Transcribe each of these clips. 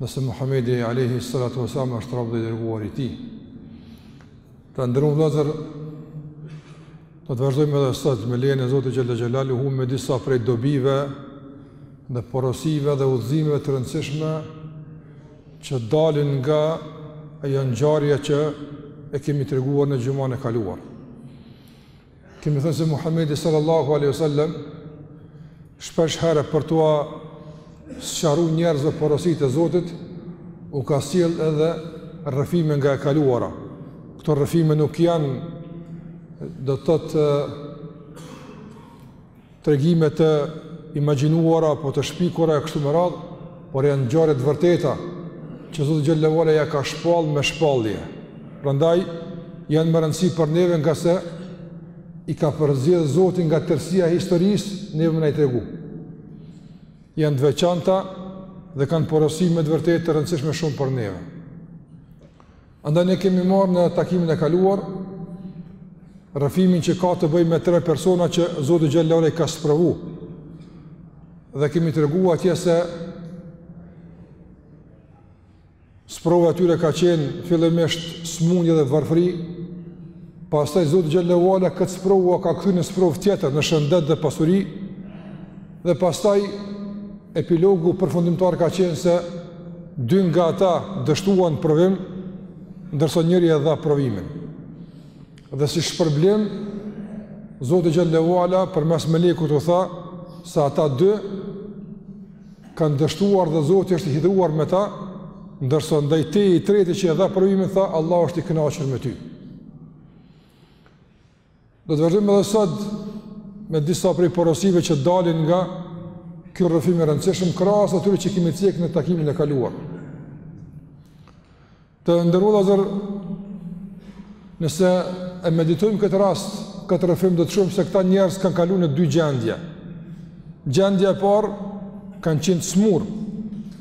nëse Muhamedi alayhi salatu wasallam është rob dhe i dërguar i tij. Të nderuar vëllazër do të vazhdojmë edhe sot me lejen e Zotit xhalla xhelalu hu me disa prej dobive dhe porosive dhe udhëzimeve të rëndësishme që dalin nga ajo ngjarje që e kemi treguar në xhumën e kaluar. Kemi thënë se Muhammedi sallallahu aleyhi wasallam shpeshherë për t'ua sqaru njerëzve porositë e Zotit u ka sjell edhe rrëfime nga e kaluara. Këto rrëfime nuk janë do të thotë tregime të imagjinuara apo të shpikura e kështu me radhë, por janë ngjarje të vërteta që Zoti xhelle ve ala ja ka shpall me shpallje. Prandaj janë me rëndësi për neve ngase i ka përzgjedh Zoti nga tërësia e historisë, neve me na i tregu. Janë të veçanta dhe kanë porosi me të vërtetë të rëndësishme shumë për neve. Andaj ne kemi marrë në takimin e kaluar rrëfimin që ka të bëjë me tre persona që Zoti xhelle ve ala i ka sprovu. Dhe kemi tregu atje se sprova e tyre ka qenë fillimisht smundje dhe varfëri. Pastaj Zoti xhelle ve ala këtë sprovë ua ka kthy në sprovë tjetër në shëndet dhe pasuri. Dhe pastaj epilogu përfundimtar ka qenë se dy nga ata dështuan në provim, ndërsa njëri e dha provimin. Dhe si shpërblim, Zoti xhelle ve ala përmes melekut u tha se ata dy kanë dështuar dhe Zoti është i hidhuar me ta, ndërsa ndaj teje i treti që e dha provimin, tha Allahu është i kënaqur me ty. Do të vazhdojmë edhe sot me disa prej porosive që dalin nga ky rrëfim i rëndësishëm krahas atyre që kemi cek në takimin e kaluar. Të nderuar vëllazër, nëse e meditojmë këtë rast, këtë rrëfim do të shohim se këta njerëz kanë kalu në dy gjendje. Gjendja e parë kanë qenë të smurë,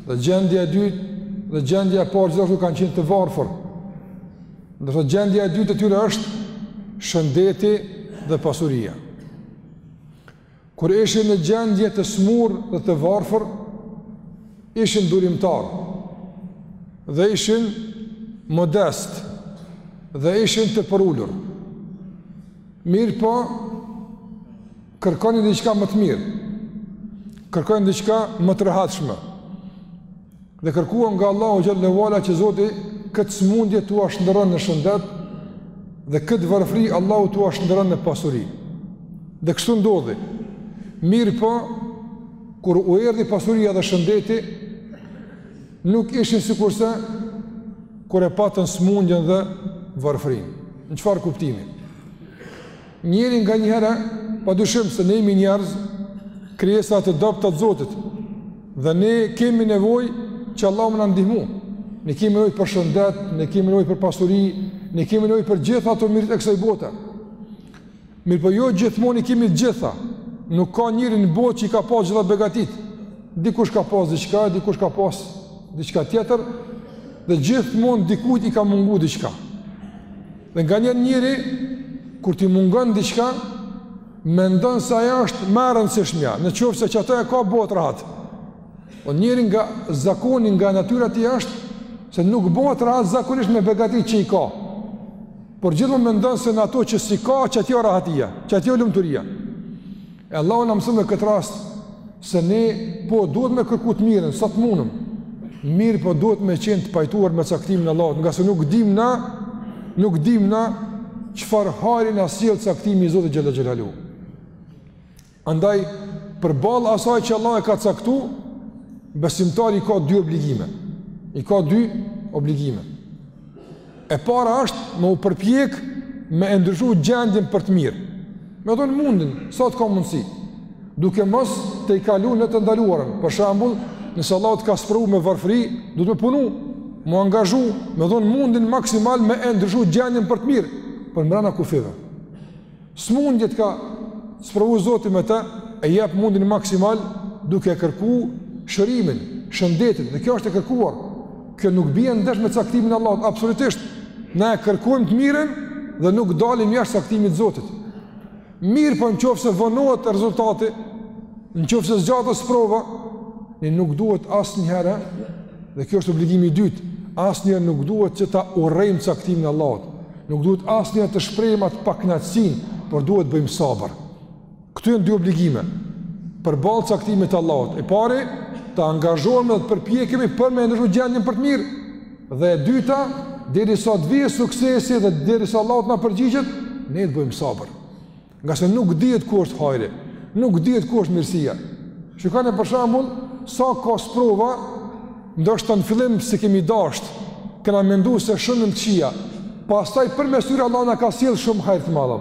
dhe gjendja e dytë dhe gjendja e parë gjithashtu kanë qenë të varfër. Ndërsa gjendja e dytë e tyre është shëndeti dhe pasuria. Kur ishin në gjendje të smurë dhe të varfër, ishin durimtarë dhe ishin modestë dhe ishin të përulur. Mirëpo, kërkonin diçka më të mirë, kërkonin diçka më të rehatshme. Dhe kërkuan nga Allahu xhelle ue ala që Zoti këtë smundje tua shndërron në shëndet dhe këtë varfëri Allahu tua shndërron në pasuri. Dhe kështu ndodhi. Mirëpo, kur u erdhi pasuria dhe shëndeti, nuk ishin sikurse kur e patën smundjen dhe varfërinë. Në çfarë kuptimi? Njeri nganjëherë, padyshim se ne jemi njerëz, krijesa të dobëta të Zotit, dhe ne kemi nevojë që Allahu me na ndihmu. Ne kemi nevojë për shëndet, ne kemi nevojë për pasuri, ne kemi nevojë për gjitha të mirat e kësaj bote. Mirëpo jo gjithmonë i kemi gjitha, nuk ka njeri në botë që i ka pas gjitha begatit. Dikush ka pas diçka, dikush ka pas diçka tjetër, dhe gjithmonë dikujt i ka mungu diçka. Dhe nganjëherë njeri kur t'i mungon diçka, mendon se ajo është ma e rëndësishmja, në qoftë se qato e ka bohet rahat. Po njeri nga zakoni nga natyra e tij është se nuk bohet rahat zakonisht me begati që i ka. Por gjithmonë mendon se në ato që s'i ka, qaty o rahatia, qaty o lumturia. E Allahu na mëson në këtë rast se ne po duhet me kërku të mirën, sa të munëm. Mirëpo duhet me qenë të pajtuar me caktimin e Allahut, ngase nuk dimë na, nuk dimë na çfarë hajri na sjell caktimi i Zotit xhele xhelaluhu. Andaj përballë asaj që Allah e ka caktu, besimtari i ka dy obligime. I ka dy obligime. E para është me u përpjek me e ndryshu gjendjen për të mirë. Me dhënë mundin, sa të ka mundësi. Duke mos tejkalu në të ndaluarën. Për shembull, nëse Allah të ka sprovu me varfri, duhet me punu, m'u angazhu, me dhonë mundin, maksimal me e ndryshu gjendjen për të mirë. Përmrena kufive. Smundje t'ka sprovu Zoti me të, e jep mundin maksimal duke e kërku shërimin, shëndetin, dhe kjo është e kërkuar. Kjo nuk bie ndesh me caktimin e Allahut, absolutisht. Ne e kërkojmë të mirën dhe nuk dalim jashtë caktimit të Zotit. Mirëpo në qoftë se vonohet rezultati, në qoftë se zgjatet sprova, ne nuk duhet asnjëherë Dhe kjo është obligimi i dytë, asnjëherë nuk duhet që ta urrejmë caktimin e Allahut. Nuk duhet asnjëherë të shprehim atë pakënaqësinë, por duhet të bëjmë sabër. Këto janë dy obligime. Përballë caktimit të Allahut. E pari, të angazhohemi dhe të përpiqemi për me ndryshu gjendjen për të mirë. Dhe e dyta, derisa të vijë suksesi dhe derisa Allahu të na përgjigjet, ne të bëjmë sabër. Ngase nuk dihet ku është hajri, nuk dihet ku është mirësia. Shikoni për shembull sa ka sprova, ndoshta në fillim s'i kemi dasht, kena mendu se shumë të këqija, pastaj përmes tyre Allah na ka sjell shumë hajre të mdha.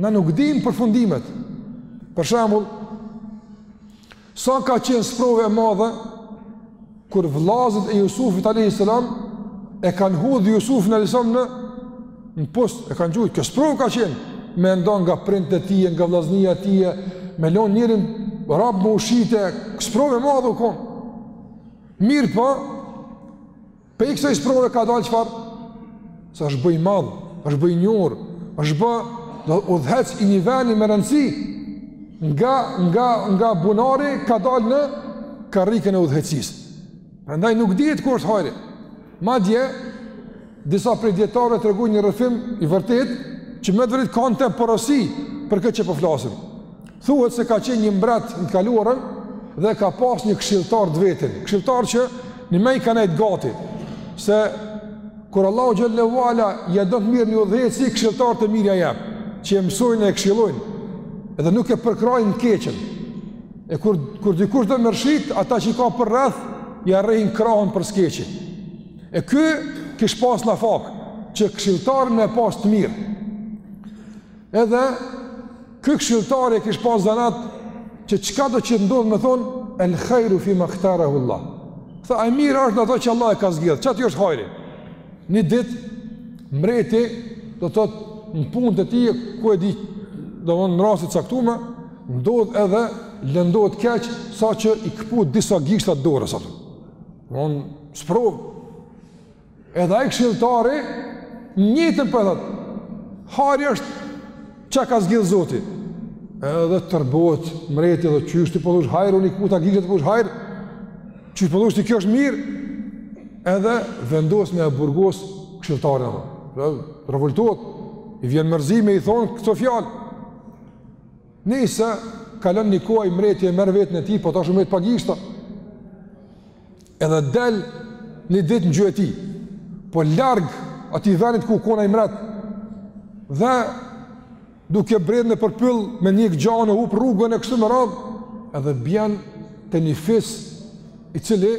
Na nuk i dimë përfundimet. Për shembull, Sa ka qenë sprovë e madhe kur vëllazët e Jusufit alejhi selam e kanë hudh Jusufin alejhi selam në në pus, e kanë gjujt, kjo sprovë ka qenë me nda nga prindët e tij, nga vëllaznia e tij, me lon njerin rob me u shit, sprovë e madhe u kon. Mirë po, Pej kësaj sprove ka dalë çfarë? Se është bë i madh, është bë i njohur, është bë dhe udhëheqës i një veni me rëndësi. Nga, nga, nga bunari ka dalë në karrigen e udhëheqësisë. Prandaj nuk dihet ku është hajri. Madje, disa prej dijetarëve tregojnë një rrëfim i vërtetë, që me të vërtetë ka në të porosi për këtë që po flasim. Thuhet se ka qenë një mbret në të kaluarën dhe ka pas një këshilltar të vetin, këshilltar që me i kanë ai gati se kur Allahu xhele ue ala ia do të mirë një udhëheqësi këshilltar të mirë ia jep, që e mësojnë e këshillojnë dhe nuk e përkrahin në të keqen. E kur kur dikush do me rrëshqit, ata që i ka përrreth ia rrehin krahun për së keqi. E ky kish pas nafakë që këshilltarin me pas të mirë. Edhe ky këshilltar e kish pa zanat që çkado që ndodh me thon el hajru fi ma ihtarahu Allah. Tha e mira është në atë që Allah e ka zgjedh. Qaty është hajri. Një ditë mbreti domethënë në punë të tij ku e di domethënë në rast i caktuar ndodh edhe lëndohet keq saqë i këput disa gishta të dorës atë. Von sprov Edhe ai këshilltari njëjtën po thotë Hajri është çka ka zgjedh Zoti Edhe tërbohet mreti dhe qysh ti po thush hajr Unë i këputa gishtat ti po thush hajr Qysh po thush ti kjo është mirë Edhe vendos me e burgos këshilltarin edhe Revoltohet I vjen mërzi me i thonë këto fjalë Nejse kalon një kohë mreti e merr veten e tij Po tash u met pa gishta edhe del një ditë në gjueti, po larg atij venit ku u kon ai mret, dhe duke bredh nëpër pyll me një gjah, e hup rrugën e kështu me radhë, edhe bjen te një fis i cili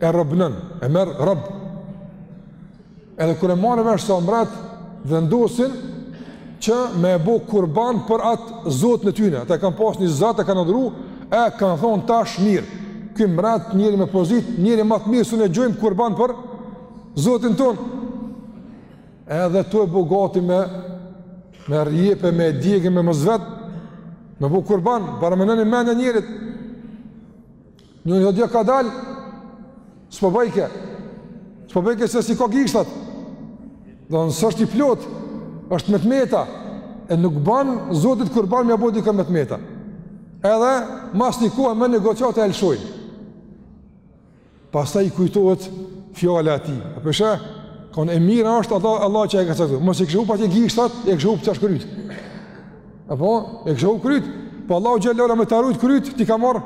e robnon, e merr rob. Edhe kur e marrë vesh se a mbret vendosin që me e bo kurban për atë zotin e tyne. Ata e kanë pas një zot e kanë adhuru, e kanë thonë tash mirë. Ky mbret njeri me pozitë, njeri më të mirë s'un e gjejmë kurban për zotin tonë. Edhe tu e bo gati me, me rrjep e, me djeg, mos vet, me bo kurban, para me nën mendje njerit. Një dhi ja ka dalë, s'po bajke, s'po bajke se s'i ka gishtat. Dmth s'është i plotë, është me të meta, e nuk ban Zotit kurban me ja bo diçka me të meta. Edhe, mas një kohë me negociate e lëshojnë. Pastaj i kujtohet fjala e tij. A pe she, kon e mira është Allah, Allah që e ka caktu. Mos i kishe hup ti gishtat, e kishe hup kryt Apo, e kishe hup kryt, po Allahu xhelle ve ala me ta rujt kryt, t'i ka marrë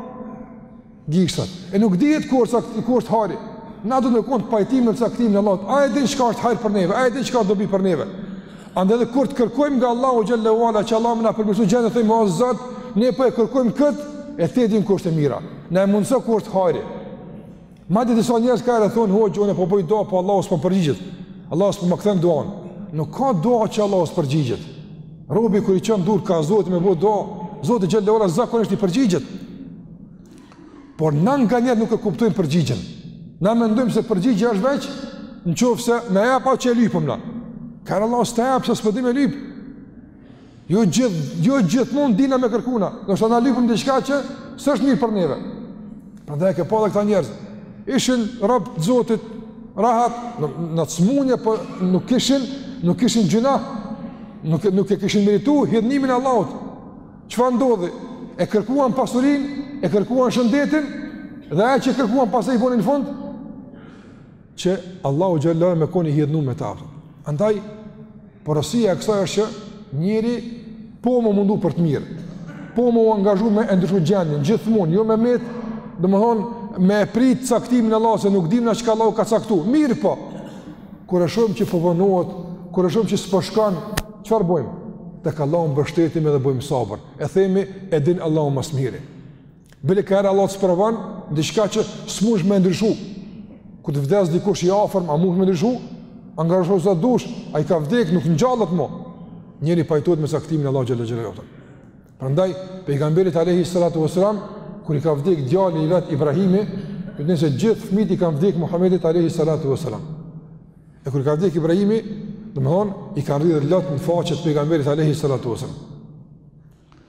gishtat. E nuk dihet ku është, ku është hajri. Na duhet me konë në pajtim me caktimin e Allahut. Ai e din çka është hajr për neve, ai e din çka është dobi për neve. Andaj edhe kur të kërkojmë nga Allahu xhelle ve ala, që Allahu me na përmirsu gjendjen, dhe thojmë, o Zot, ne po e kërkojmë këtë, e ti e din ku është e mira. Na e mundëso ku është hajri. Madje disa njerëz ka herë thonë hoxhë unë po bëj dua po Allahu s'po m'përgjigjet. Allahu s'po ma kthen duan. Nuk ka dua që Allahu s'përgjigjet. Robi kur i çon durt ka Zoti me bo dua, Zoti xhelle ve ala zakonisht i përgjigjet. Por na nganjëherë nuk e kuptojmë përgjigjen. Na mendojmë se përgjigja është veç nëse na jap atë që lypëm na. Ka herë Allahu s'ta jap se s'po dim me lyp. Jo gjith, jo gjithmonë dina me kërku na. Ndoshta na lypim diçka që s'është mirë për neve. Prandaj e ke pa edhe këta njerëz ishin rob të Zotit, rahat në, në smunje, po nuk kishin, nuk kishin gjyna. Nuk nuk e kishin meritu hidhnimin e Allahut. Çfarë ndodhi? E kërkuan pasurinë, e kërkuan shëndetin dhe ajo që kërkuan pasaj i çon n'fund Që Allahu xhelle ve ala me kon i hidhnu me ta. Andaj porosia e kësaj është që njeri po me u mundu për të mirë. Po me u angazhu me ndryshu gjendjen gjithmonë, jo me met, domthon me prit caktimin e Allahut se nuk dimë na çka Allahu ka caktu. Mirëpo kur e shohim që po vonohet, kur e shohim që s'po shkon, çfarë bëjmë? Tek Allahu mbështetemi dhe bëjmë sabër. E themi, e din Allahu ma së miri. Bile ka herë Allah të sprovan, diçka që s'mush me ndryshu. Kur të vdes dikush i afërm, a mush me ndryshu? Angazhohu sa dush, ai ka vdek, nuk ngjallet mo. Njeri pajtohet me caktimin e Allahut xhelle xhelaluhu. Prandaj, pejgamberit alejhi salatu ve selam, kur i ka vdek djali i vet Ibrahimi, edhe pse gjithë fmijt i kan vdek Muhammedit alejhi salatu ve selam. E kur i ka vdek Ibrahimi, domethonë, i kan rrjedh lot në faqet pejgamberit alejhi salatu ve selam.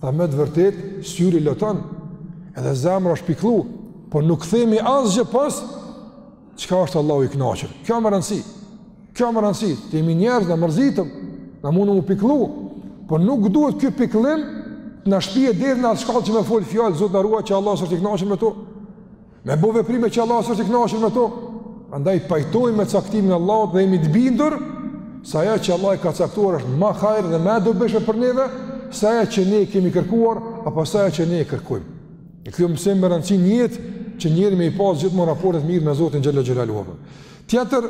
Tha me të vërtetë, syri loton, edhe zemra është pikllu, por nuk themi asgjë pos çka është Allahu i kënaqur. Kjo me rëndësi, kjo me rëndësi, të jemi njerëz na mërzitem, na munëm u pikllu, por nuk duhet ky pikllim t'na shpije deri në atë shkallë që me folë fjalë, Zot na ruaj që Allahu s'është i knaqur me to. Me bo veprime që Allah s'është i knaqur me to, andaj pajtojmë me caktimin e Allahut dhe jemi të bindur, se ajo që Allah i ka caktuar është ma hajr dhe ma e dobishme për neve, se ajo që ne kemi kërkuar, apo se ajo që ne kërkojmë. E kjo mësim me rëndësi n'jetë që njeri me i pasë gjithmonë raportet mirë me Zotin Xhel-le Xhelaluhu. Tjetër,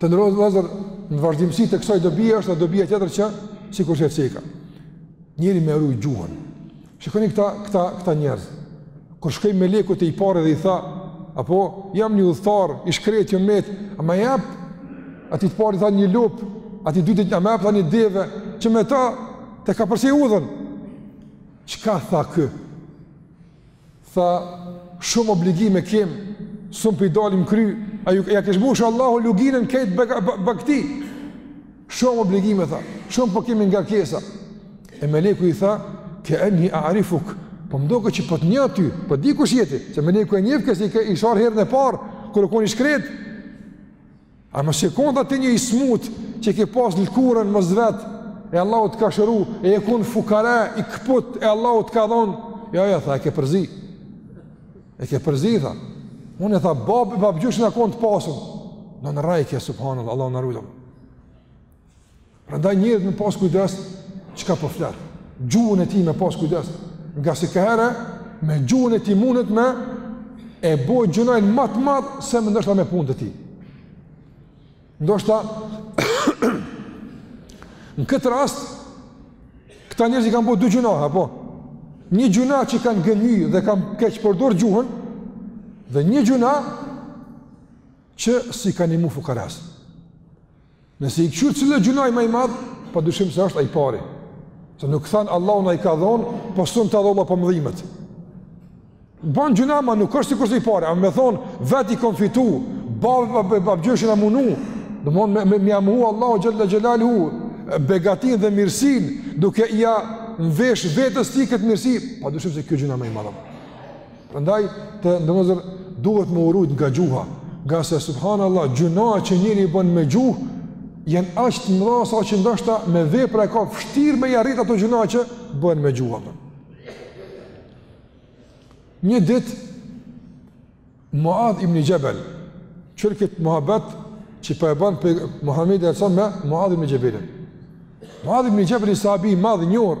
Të nderuar vllazër, në vazhdimësi të kësaj dobie është edhe dobija tjetër që, sikur që e ceka, njeri me rujt gjuhën. Shikoni këta, këta, këta njerëz. Kur shkoi meleku te i pari dhe i tha, apo, jam një udhëtar, i shkret, jam met, a ma jap, atij t'parit tha një lop, atij dytit, a ma jap, tha një deve, që me ta, ta kapërcej udhën. Çka tha ky? Tha, Shumë obligime kem, s'un po i dalim kry, ai ja kish mbush Allahu luginën krejt bagti? Shumë obligime tha, shumë po kemi ngarkesa. E meleku i tha, "Ke enni a'rifuk." Po më duket që po të njoh ty, po di kush je ti, se meleku e njeh se ka shku herën e parë kur u kon i shkret. A mos je kon tha ti një i smut që ke pas lëkurën mosvet e Allahu të ka shëru e je kon fukara i këput e Allahu të ka dhon jo jo tha e ke përzi e ke përzi tha unë e tha babë e babgjysh na kon të pasun dmth rrejke subhanallah Allahu na rujt Prandaj njeri duhet me pas kujdes çka po flet. Gjuhën e tij me pas kujdes, ngase kaherë me gjuhën e tij mundet me e bo gjynahin ma të madh se me ndoshta me punët e tij. Ndoshta në këtë rast këta njerëz i kanë bo dy gjynahe, apo një gjynah që kanë gënjy dhe kanë keqpërdor gjuhën dhe një gjynah që s'i kanë nimu fukarasë. Nëse i këqyr cili gjynah ma i madh, pa dyshim se është ai i pari. Se nuk thanë Allahu na i ka dhonë, po s'un ta dho se po m'dhimet. Ban gjynah ama nuk është sikurse i pari, ama me thonë vetë i kom fitu, babë babgjyshi na u munu, domethon me, me, me ia mohu Allahu xhel-le xhelaluhu, begatin dhe mirësin, duke ia mvesh vetes tij këtë mirësi, pa dyshim se kjo gjynah ma i madh. Prandaj të nderuar vllazër duhet me u rujt nga gjuha, ngase subhanallah gjynahet që njeri i bën me gjuhë janë aq të mëdha sa që ndoshta me vepra e ka vështirë me i arrit ato gjynahe që bëhen me gjuha. Një ditë Muadh ibn Xhebel, kqyr kët muhabet që po e ban Muhamedi a.s. me Muadh ibn Xhebelin. Muadh ibn Xhebel një sahabi i madh i njohur.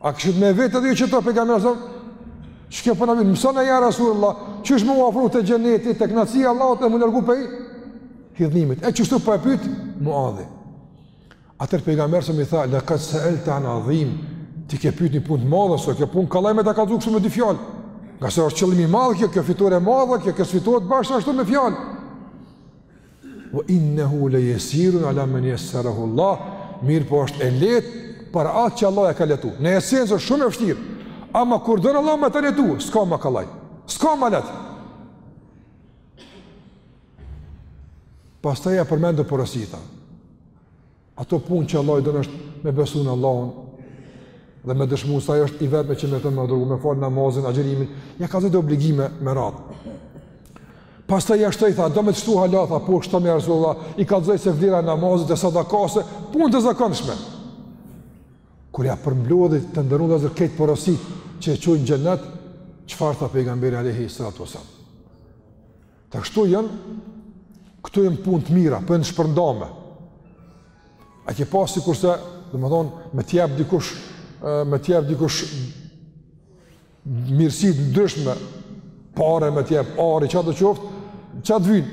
A kishit me vetë edhe ju qeta pejgamberin alejhi selam? Çka po na vjen? Mësona ja Rasulullah, qysh me u afru te xheneti, te kënaqësia e Allahut e me u largu pej hidhnimit. E qështu po e pyet Muadhi. Atëherë pejgamberi alejhi selam i tha, "La qad sa'alta an azim." Ti ke pyet një punë të madhe, s'o kjo punë kallaj me ta kallzu kështu me dy fjalë. Ngase është qëllim i madh kjo, kjo fitore e madhe, kjo kjo s'fitohet bash ashtu me fjalë. Wa innehu le jesirun ala men jesarahu Allah, mirëpo është e lehtë për atë që Allah e ka letu. Në esencë është shumë e vështirë, ama kur don Allah me ta letu, s'ka ma kallaj, s'ka ma letë. Pastaj ia përmend porositë. Ato punë që Allah i don është me besu në Allahun dhe me dëshmu se ai është i vetmi që meriton m'u adhuru, me falë namazin, agjerimin, ia kallzojti obligimet me radhë. Pastaj ia shtoi tha, do me të shtu hala, tha, po shtoma Resulullah, i kallzoi se vlera e namazit e sadakasë, punë të zakonshme. Kur ja përmblodhi të nderuar vllazër kejt porositë që e çojnë n'xhenet, çfarë tha pejgamberi alejhi salatu ue selam? Tha kështu janë, këto janë punë të mira, po janë shpërndame. A ke pa sikurse, domethënë, me t'jep dikush, me t'jep dikush mirësi t'ndryshme, pare me t'jep, ari, çka do qoftë, çka t'vyn,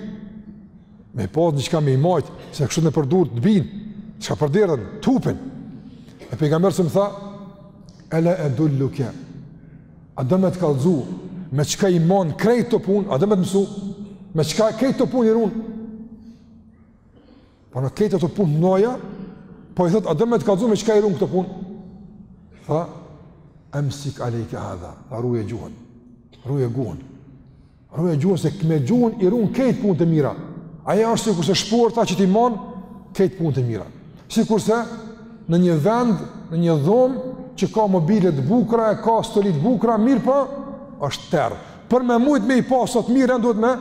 me pas diçka me i majtë, se kështu nëpër dur të bin, shkapërderdhen, t'hupin. E pejgamberi alejhi selam tha, ela edulluke, A do me të kallzu, me çka i mon krejt këto pun, a do me të mësu, me çka krejt këto pun i run. Po në krejt ato pun noja, po i thot, a do me të kallzu, me çka i run këto pun. Tha, emsik alejke hadha, tha ruje gjuhën, ruje guhën. Ruje gjuhën se me gjuhën i run kejt punët e mira. Aja është sikurse shporta që t'i mon kejt punët e mira. Sikurse në një vend, në një dhomë, që ka mobile t'bukra, e ka stoli t'bukra, mirëpo, është terr. Për me mujtë me i pa sa t'mira, duhet me,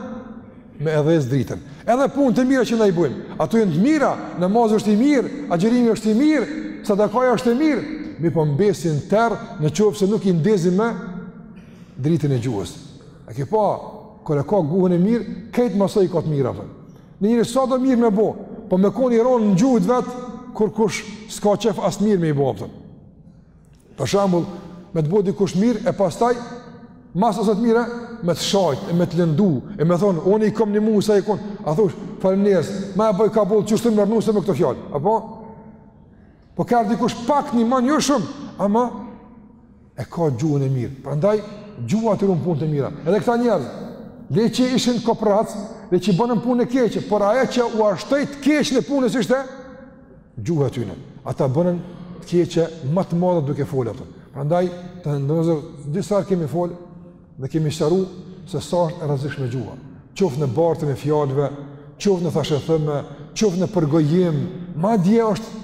me e dhez dritën. Edhe punët e mira që na i bojmë. Ato jenë të mira, namazi është i mirë, agjerimi është i mirë, sadakaja është e mirë. Mirëpo mbesin terr në qoftë se nuk i ndezim me, dritën e gjuhës. A ke pa, kur e ka guhën e mirë, kejt mas asaj i ka të mira, a po. Një njeri sado mirë me bo, po me konë i ronë në gjuhë t'vet, kurkush s'ka qef as mirë me i bo, a po. Për shambull, me të bo dikush mirë, e pastaj, mas asaj të mire, me të shajt, e me të lëndu, e me thonë, unë i kom nimu, sa i kom, a thush, faleminderit, ma e bëj ka bolë, qështë të mërnu, se me këto fjalë, a po? Po kur dikush pak nimon, jo shumë, ama, e ka gjuhën e mirë. Prandaj gjuha t'i run punët e mira. Edhe këta njerëz, le që ishin koprac, le që bënën punë të keqe, por ajo që ua shtoi të keqen e punës ishte gjuha e tyre. Ata bënën të keqe ma të madhe duke fol atë. Prandaj të nderuar vëllezër disa herë kemi fol dhe kemi sqaru se sa është e rrezikshme gjuha. Qoftë në bartjen e fjalëve, qoftë në thashethëme, qoftë në përgojim, madje është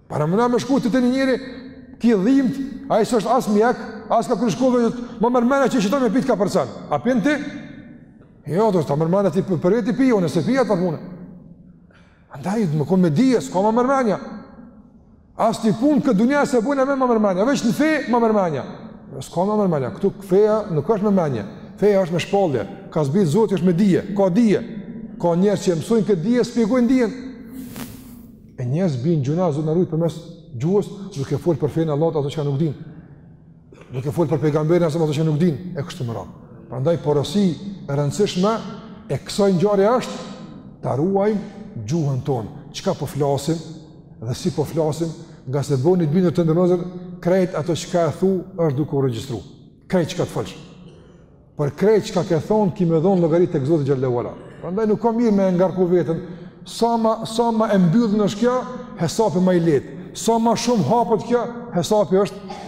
Paramendo me shku ti te një njeri, ki dhimt, ai s'është as mjek, as ka kry shkollë, ma merr menja qi qëta me pi të ka përcen. A e pin ti? Jo, të ta merr menja ty për veti pije, unë s'e pi atë punë. Andaj, me konë me dije, s'ka ma merr menja. Asnjë punë n'këtë dynja s'e bojnë me ma merr menja, veç në fe ma merr menja. S'ka ma merr menja, këtu feja nuk është ma merr menja, feja është me shpallje, ka zbritë Zoti, është me dije, ka dije. Ka njerëz që mësojnë këtë dije, shpjegojnë dijen, E njerëz bijnë në gjynah, Zot na ruajt përmes gjuhës, duke fol për fenë e Allahut ato çka nuk dinë. Duke fol për pejgamberin alejhi selam ato çka nuk dinë, e kështu me radhë. Prandaj porosi e rëndësishme e kësaj ngjarje është ta ruajmë gjuhën tonë. Çka po flasim dhe si po flasim, ngase bëni bindur të nderuar vëllezër krejt ato çka e thu është duke u regjistru. Krejt çka të folsh. Për krejt çka ke thon ki me dhon llogari tek Zoti xhelle ve ala. Prandaj nuk ka mirë me e ngarku veten. Sa ma sa ma e mbyllën është kjo, hesapi ma i lehtë. Sa ma shumë hapet kjo, hesapi është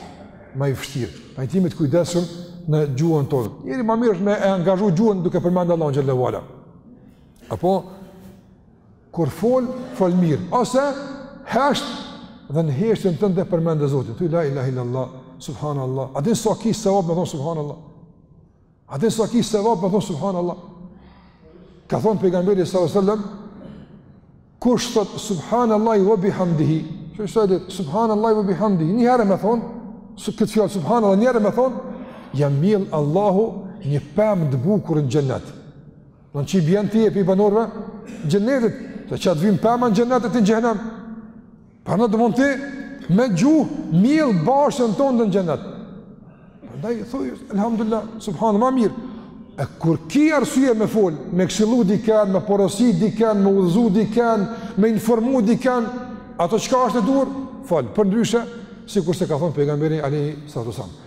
ma i vështirë. Andaj t'jemi të kujdesshëm në gjuhën tonë. Njeri ma mirë është me e angazhu gjuhën duke përmendur Allahun xhelle ve ala. Apo Kur fol, fol mirë, ose hesht dhe në heshtjen tënde përmende Zotin. Thuaj la ilaha illallah, subhanallahu. A din sa ki sevap me thon subhanallahu? A din sa ki sevap me thon subhanallah? Ka thon pejgamberi sallallahu alajhi wasallam, kush thot subhanallahi wa bihamdihi, çu sa dit subhanallahi wa bihamdihi, një herë me thon, këtë fjalë subhanallah një herë me thon, ia mjell Allahu një pemë të bukur në xhenet. Domethënë i bjen ti je pi banorëve t'xhenetit, se çka t'vyn pema në xhenet e ti në xhehenem. Prandaj domethënë ti, me gjuhë, mjell bashçen tonde në xhenet. Prandaj, thuj, alhamdulillah, subhanallah, ma mirë. E kur ki arsye me fol, me këshillu dikën, me porosi dikën, me udhëzu dikën, me informu dikën, ato çka është e duhur, fol, përndryshe, sikurse ka thonë pejgamberi alejhi salatu selam.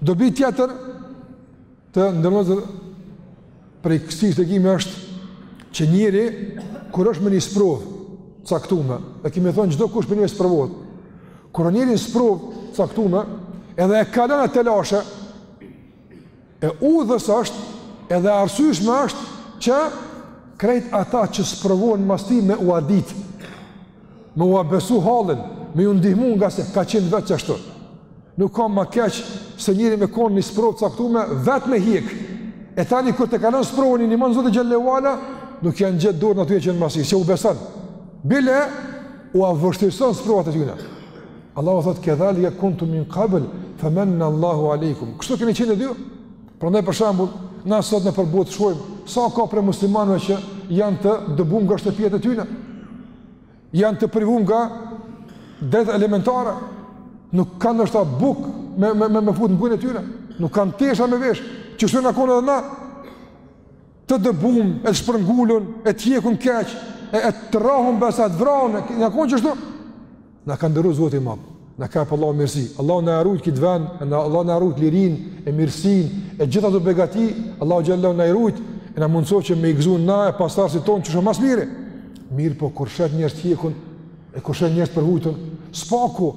Dobi tjetër të nderuar vëllezër prej këtij tregimi është që njeri kur është me një sprovë t'caktume, e kemi thonë çdokush prej neve sprovohet, kur njeri n'një sprovë t'caktume, edhe e kalon at telashe, E udhës është edhe e arsyshme është që krejt ata që sprovohen mas ti me jau dit, me ua besu hallin, me ju ndihmu ngase ka qenë vetë qashtu. Nuk ka ma keq se njeri me konë në një sprovë të caktume, vetë me hjek. E tani kur të kalon sprova me nihmën e Zotit xhelle ve ala, nuk ua zgjat dorën atyne që jan mas ti, s'e u beson. Bile, ua vështirëson sprovat e tyne. Allahu thotë kedhalika kuntum min qabl famanna Allahu alejkum. Kështu keni qenë edhe ju. Prandaj për shembull, na sot nëpër botë shohim, sa ka prej muslimanëve që janë të dëbun nga shtëpiat e tyne? Janë të privun nga të drejtat elementare. Nuk kanë ndoshta bukë me me me, me fut në gojën e tyre. Nuk kanë tesha me vesh. Qeshtu jena kon edhe na. të dëbun, e të shpërngulun, e të hjekun keq, e, e të rrahun besa, e të vramun, jena konë qeshtu, na ka ndërru Zoti i madh, na ka pru Allahu mirësi, Allahu na e ruajt këtë vend, e na Allahu na e ruajt lirinë, e mirësinë, e gjitha ato begati, Allahu xhelle na i ruajt, e na mundësoftë që me i gëzu na e pasardhësit tonë qysh ma s'miri, mirëpo kur sheh ti njerëz të hjekun, e kur sheh ti njerëz të përvujtun, s'paku,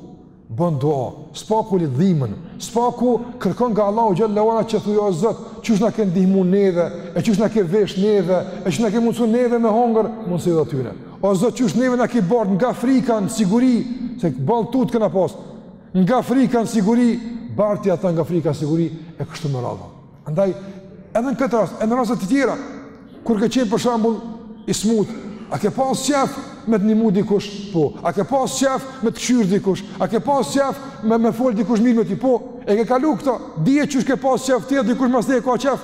bën dua, s'paku i dhimbën, s'paku kërkon nga Allahu xhelle ve ala që thuj o Zot, qysh na ke ndihmu neve, e qysh na ke vesh neve, e qysh na ke mundsu neve me hongër, mundësoja edhe atyne. O Zot, qysh neve na ke bart nga frika në siguri, se vallahi tutë kena pas. Nga frika në siguri, barti edhe ata nga frika në siguri e kështu me radhë. Andaj, edhe në këtë rast, e në raste të tjera, kur ke qenë për shembull i smut, a ke pas qejf me të nihmu dikush, po, a ke pas qejf me të kqyrë dikush, a ke pas qejf me, me folë dikush mirë me ty, po, e ke kalu këto, dije qysh ke pas qejf ti, dikush mas teje ka qejf,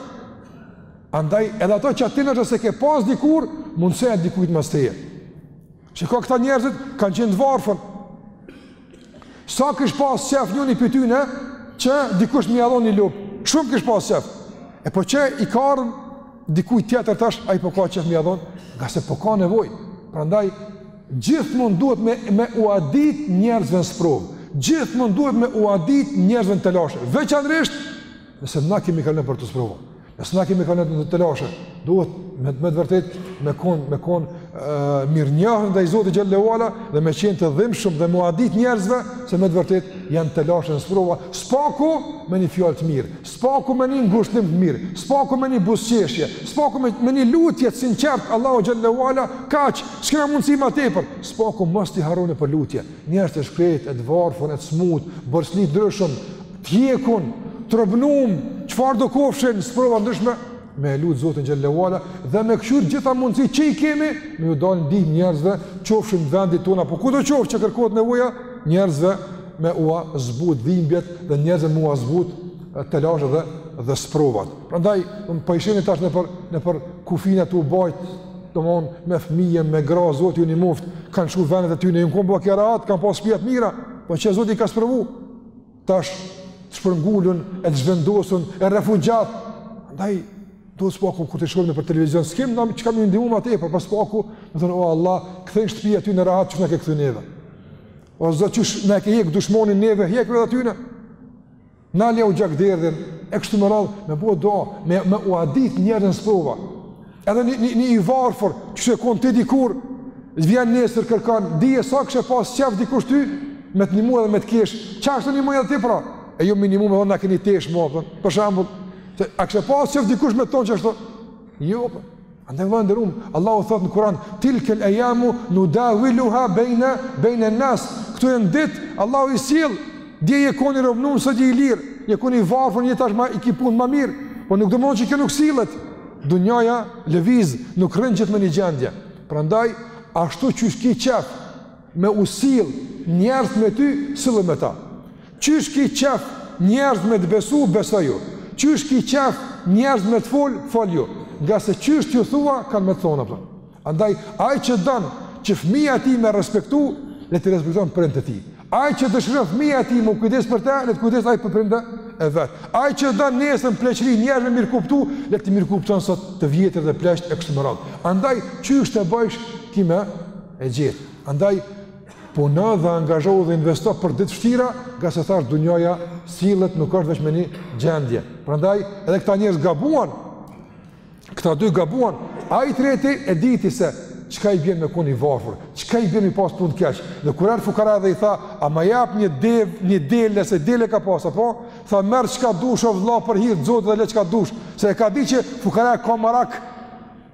andaj, edhe ato që ti ndoshta s'e ke pas dikur, mundësoja dikujt mas teje. Shiko këta njerëzit kanë qenë të varfun. Sa kish pas qejf njëni prej tyne që dikush me ia dhon një lopë. Shumë kish pas qejf. E po qe i ka ardh dikujt tjetër tash ai po ka qejf me ia dhon, ngase po ka nevojë. Prandaj gjithmonë duhet me me ua dit njerëzve në sprovë. Gjithmonë duhet me ua dit njerëzve në telashe. Veçanërisht nëse na kemi qillu për t'u sprovu. Nëse na kemi kon në telashe, duhet me të vërtetë me kon me kon mirënjohës ndaj Zotit xhelle ve ala dhe me qenë të dhimbshëm dhe me ua dit njerëzve që me të vërtetë janë në telashe në sprova, s'paku me një fjalë të mirë, s'paku me një ngushllim të mirë, s'paku me një buzëqeshje, s'paku me, me një lutje të sinqertë te Allahu xhelle ve ala, kaq, s'kena mundësi ma tepër, s'paku mos t'i harrojmë për lutje, Njerëz të shkretë, e të varfun, e të smutë, borxhli të ndryshëm, të hjekun, të robnum, çfarë do kofshin, sprova të ndryshme, me e lutë Zotin xhel-le ve ala dhe me këqyr gjitha mundësitë që i kemi me ju dalë në ndihmë njerëzve qofshin në vendet tona, po kudo qoftë që kërkohet nevoja njerëzve me ua zbut dhimbjet dhe njerëzve me ua zbut telashet dhe, dhe sprovat. Prandaj, po i shihni po tash nëpër, nëpër kufina tu u bajt domethonë me fëmijë, me gra, Zoti ju nihmoftë, kanë shku n'venet e tyne janë konë bukur rahat, kanë pas shpija të mira, po qe Zoti i ka sprovu, tash të shpërngullun, e të zhvendosun, e refugjat, andaj, do të paktën, kur t'i shohim nëpër televizion, s'kem me çka me ju ndihmu ma tepër po së paku, me thënë, o Allah, ktheji në shtëpia të tyne rahat qysh na ke kthy neve, o Zot qysh na e ke hjek dushmonin neve, hjekua edhe atyne, Nale gjakderdhjen e kështu me radhë, me bo dua, me me ua ditë njerëzve sprovat. Edhe një një një i varfër, qysh je kon ti dikur, vjen nesër kërkon, dije sa kishe pas qef dikush ty, me të nihmu edhe me të kesh. Qashtu nihmoj edhe ti pra. E jo minimum e thonë na keni tesh më apo. Për shembull, të a kishe pas qef dikush me t'thon qashtu? Jo. Po. Andaj vëlla i nderuam, Allahu thotë në Kur'an, "Tilkel ayamu nudawiluha baina baina an-nas." Këto janë ditë, Allahu i sjell. Dje je kon i robnum sot je i lirë, je koni i varfër, një tash më i ki punë më mirë, por nuk domethonë që kjo nuk sillet. Dunjaja lëviz, nuk rrin gjithë me një gjendje. Prandaj ashtu qysh ki qef, me u sill njerëz me ty, sillu me ta, qysh ki qef njerëz me të besu, besoju, qysh ki qef njerëz me të fol, folju, ngase qysh t'ju thua, kanë me të thonë, apo. Andaj, ai që don që fëmija e tij me respektu, le t'i respekton prindët e tij. Ai që dëshiron fëmija e tij me u kujdes për te, le të kujdeset ai për prindët e vet. Ai që don nesër n'pleqëri njerëz me mirëkuptu, le t'i mirëkupton sot të vjetrit dhe pleqët e kështu me radhë. Andaj, qysh t'e bojsh ki me e gjetë. Andaj puno dhe angazhohu dhe investo për ditë të vështira, ngase thashë dunjoja sillet nuk është veç me një gjendje. Prandaj edhe këta njerëz gabuan. Këta dy gabuan. Ai i treti e diti se çka i bjen me kon i varfër, çka i bjen me pas punë keq. Dhe kur erdh fukaraja dhe i tha, "A ma jap një dev, një dele se dele ka pas apo?" Tha, "Merr çka dush o vëlla për hir të Zotit dhe le çka dush." Se e ka ditë që fukaraja ka marak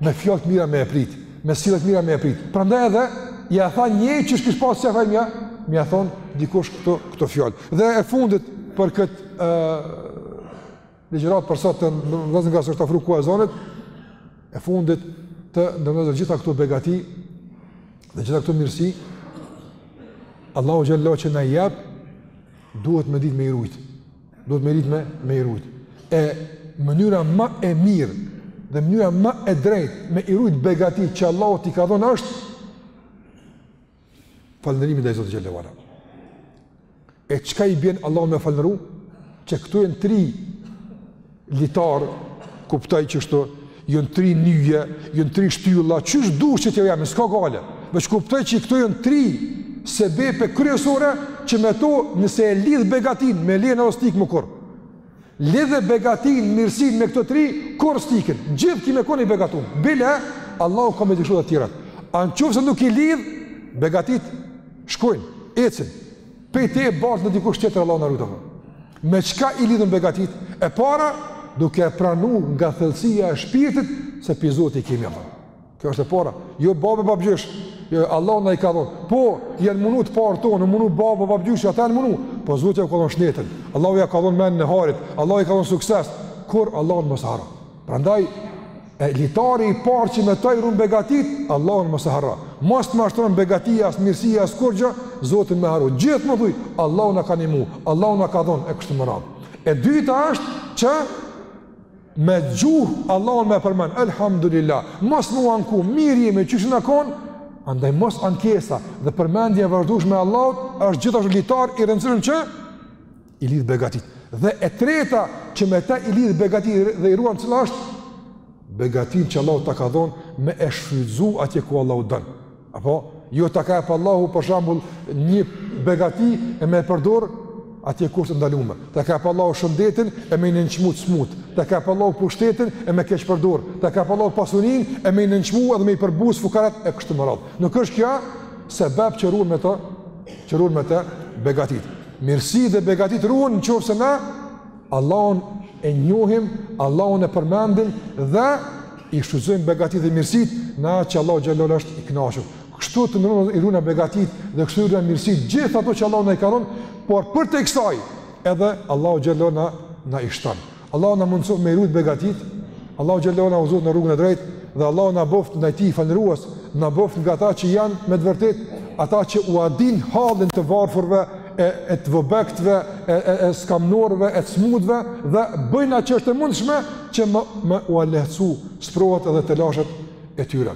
Me fjalë të mira me e prit, me sjellje të mira me e prit. Prandaj edhe ja tha njajo qysh kish pas sefa m'ja, m'ja thon dikush këto këto fjalë. Dhe e fundit për këtë ligjëratë për sot vëllezër ngase osht afru koha e ezanit. E fundit të nderuar gjitha këto begati dhe gjitha këto mirësi Allahu xhel-le shanuhu që na jep duhet me ditë me i rujt. duhet me ditë me me i rujt. E mënyra më e mirë dhe mënyra më e drejtë me i rujt begati që Allahu t'i ka dhënë është falënderimi ndaj Zotit xhel-le ve ala. E çka i bjen Allahun me falënderu? Që këtu janë tri litarë, kuptoj qështu, janë tri nyje, janë tri shtylla, qysh dush qitja emnin, s'ka gajle, veç kuptoj që këto janë tri sebepe kryesore që me to nëse e lidh begatinë, me lejen e Allahut s't'ik më kurrë. Lidhe begatinë, mirësinë me këto tri, kurrë s't'ikin, gjithë ki me kon i begatun, bile, Allahu ka me t'i shtu edhe tjerat. A në qoftë se nuk i lidh, begatitë shkojnë, ecin. prej teje, barten te dikush tjetër Allahu na rujtë. Me çka i lidhim begatitë? E para, duke e pranu nga thellësia e shpirtit, se prej Zotit i kemi ato. Kjo është e para. Jo baba e babgjyshi, jo, Allahu na i ka dhonë. Po, janë munu të parët tonë, u munu baba e babgjyshi, ata janë munu. Po Zoti jau ka dhonë shnetën, Allahu jau ka dhonë menën e hajrit, Allahu jau ka dhonë sukses. Kurrë Allahun mos e harro. Prandaj e litari i parë që me të i run begatitë, Allahun mos e harro. Mos të mashtron begatia, as mirësia, as kurgja, Zotin me harru. Gjithmonë thuj, Allahu na ka nimu, Allahu na ka dhonë, e kështu me radhë. E dyta është që me gjuhë, Allahun me e përmend, Elhamdulillah, mos m'u anku, mirë jemi, qysh kena konë, prandaj mosankesa dhe përmendja e vazhdueshme e Allahut është gjithashtë litar i rëndësishëm që I lidh begatitë. Dhe e treta që me ta i lidh begatitë dhe i ruan cila është begatinë që Allahu ta ka dhënë me e shfrytzu atje ku Allahu don. Apo jo ta ka jep Allahu për shembull një begati e me e përdor atje ku është e ndalume. Ta ka jep Allahu shëndetin e me i nënçmu të smutët. Ta ka jep Allahu pushtetin e me keqpërdor. Ta ka jep Allahu pasuninë e me i nënçmu edhe me i përbuz fukaratë e kështu me radhë. Nuk është kjo sebep që ruan me të që ruan me të begatitë. Mirësitë dhe begatitë ruhen në qoftë se na, Allahun e njohim, Allahun e përmendim dhe i shfrytëzojmë begatitë dhe mirësitë në atë që Allahu xhel-le ve ala është i kënaqur. Kështu të nderuar i runa begatitë dhe kështu i runa mirësitë gjithë ato që Allahu na i ka dhon, por përtej kësaj edhe Allahu xhel-le ve ala na i shton. Allahu na mundësoftë me i rujt begatitë, Allahu xhel-le ve ala na udhëzoftë në rrugën e drejtë dhe Allahu na bëftë ndaj tij falënderues, na bëftë nga ata që janë me të vërtetë ata që ua dinë hallin të varfërve e e të vobektëve e e e skamnorëve e të smutëve dhe bëjnë atë që është e mundshme që me me ua lehtësu sprovat edhe telashet e tyre.